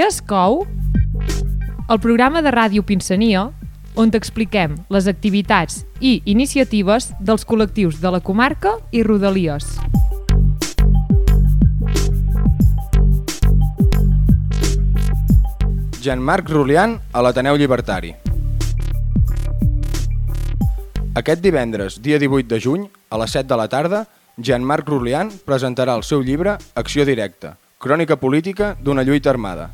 Escou? El programa de ràdio Pinsania, on t'expliquem les activitats i iniciatives dels col·lectius de la comarca i Rodalies. Jean-Marc Rulian a l'Ateneu Llibertari. Aquest divendres, dia 18 de juny, a les 7 de la tarda, Jean-Marc Rulian presentarà el seu llibre Acció directa, crònica política d'una lluita armada,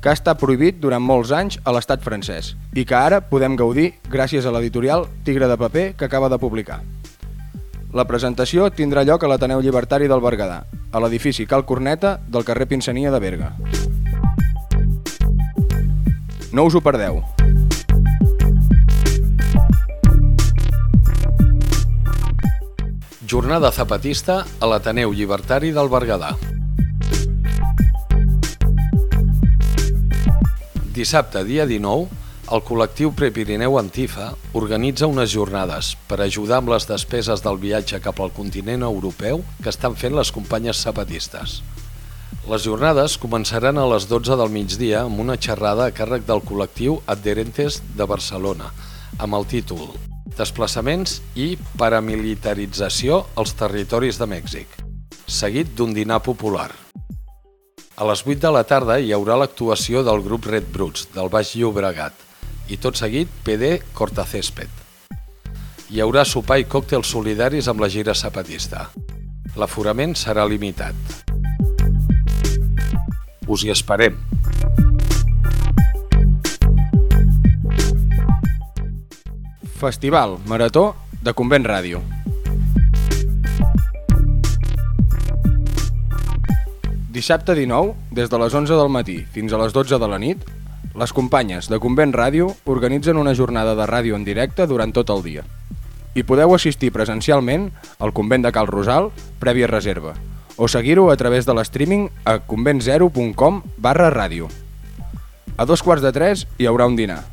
que ha estat prohibit durant molts anys a l'estat francès i que ara podem gaudir gràcies a l'editorial Tigre de Paper que acaba de publicar. La presentació tindrà lloc a l'Ateneu Llibertari del Berguedà, a l'edifici Cal Corneta del carrer Pinsania de Berga. No us ho perdeu. Jornada zapatista a l'Ateneu Llibertari del Berguedà. Dissabte, dia 19, el col·lectiu Prepirineu Antifa organitza unes jornades per ajudar amb les despeses del viatge cap al continent europeu que estan fent les companyes zapatistes. Les jornades començaran a les 12 del migdia amb una xerrada a càrrec del col·lectiu Adherentes de Barcelona, amb el títol Desplaçaments i paramilitarització als territoris de Mèxic, seguit d'un dinar popular. A les 8 de la tarda hi haurà l'actuació del grup Red Bruts, del Baix Llobregat, i tot seguit PD Cortacésped. Hi haurà sopar i còctels solidaris amb la gira zapatista. L'aforament serà limitat. Us hi esperem. Festival Marató de Convent Ràdio. Dissabte 19, des de les 11 del matí fins a les 12 de la nit, les companyes de Convent Ràdio organitzen una jornada de ràdio en directe durant tot el dia. Hi podeu assistir presencialment al Convent de Cal Rosal, prèvia reserva, o seguir-ho a través de l'streaming a conventzero.com barra ràdio. A dos quarts de tres hi haurà un dinar.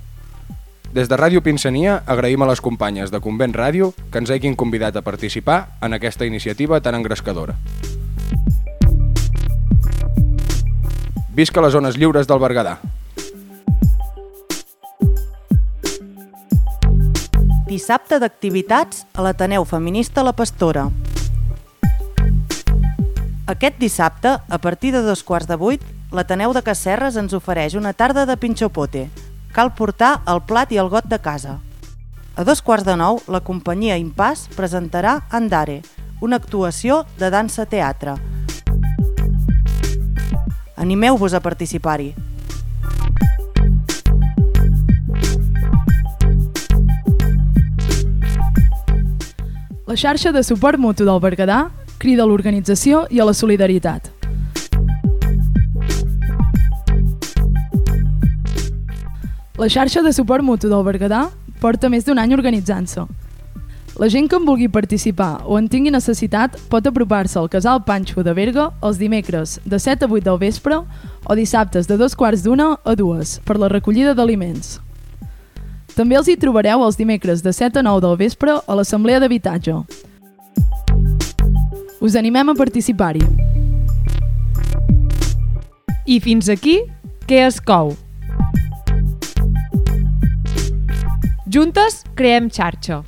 Des de Ràdio Pinsania agraïm a les companyes de Convent Ràdio que ens hagin convidat a participar en aquesta iniciativa tan engrescadora. Visca les zones lliures del Berguedà. Dissabte d'activitats a l'Ateneu Feminista La Pastora. Aquest dissabte, a partir de dos quarts de vuit, l'Ateneu de Casserres ens ofereix una tarda de pinxopote. Cal portar el plat i el got de casa. A dos quarts de nou, la companyia Impàs presentarà Andare, una actuació de dansa-teatre. Animeu-vos a participar-hi. La xarxa de suport mutu del Berguedà crida a l'organització i a la solidaritat. La xarxa de suport mutu del Berguedà porta més d'un any organitzant-se. La gent que en vulgui participar o en tingui necessitat pot apropar-se al Casal Panxo de Berga els dimecres de 7 a 8 del vespre o dissabtes de dos quarts d'una a dues per la recollida d'aliments. També els hi trobareu els dimecres de 7 a 9 del vespre a l'Assemblea d'Habitatge. Us animem a participar-hi. I fins aquí, què es cou? Juntes creem xarxa.